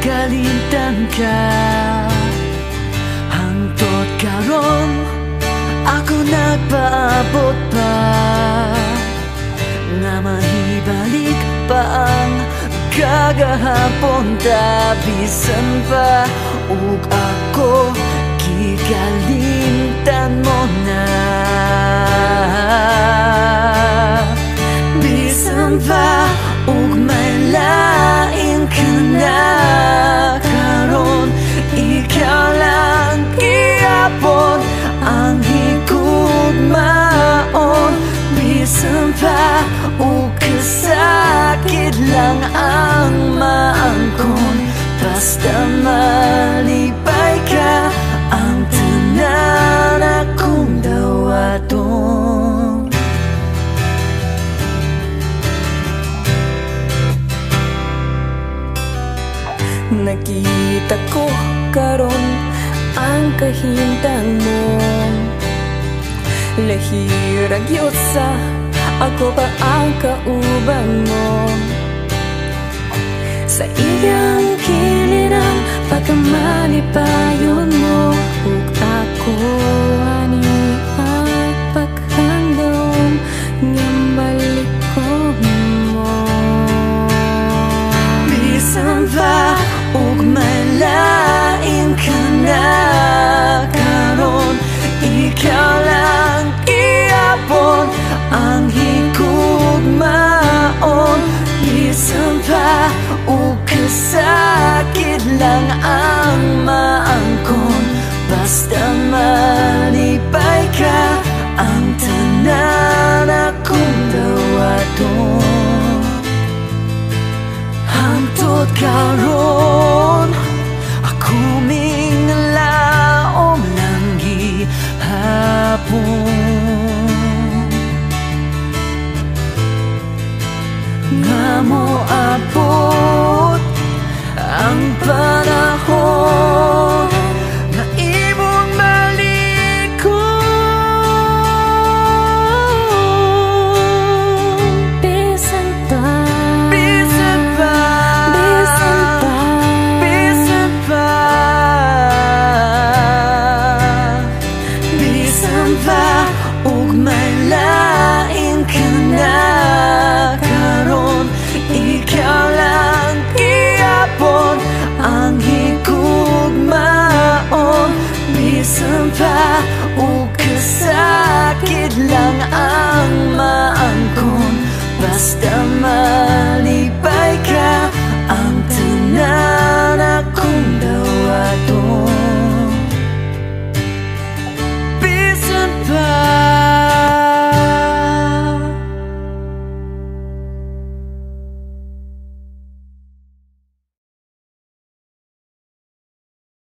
kalimtan ka. Hangtot karon Ako nagpaabot pa. Nga mahibalik pa ang kagahapon Tabisan pa? Ug ako Ug kasakit lang ang maangkon Basta malipay ka Ang tanan akong dawaton Nakita ko karon ang kahintang mo. Lahirag yun sa ako pa ang kaubang mo? Sa iyang kilirang ug kasakit lang ang maangkon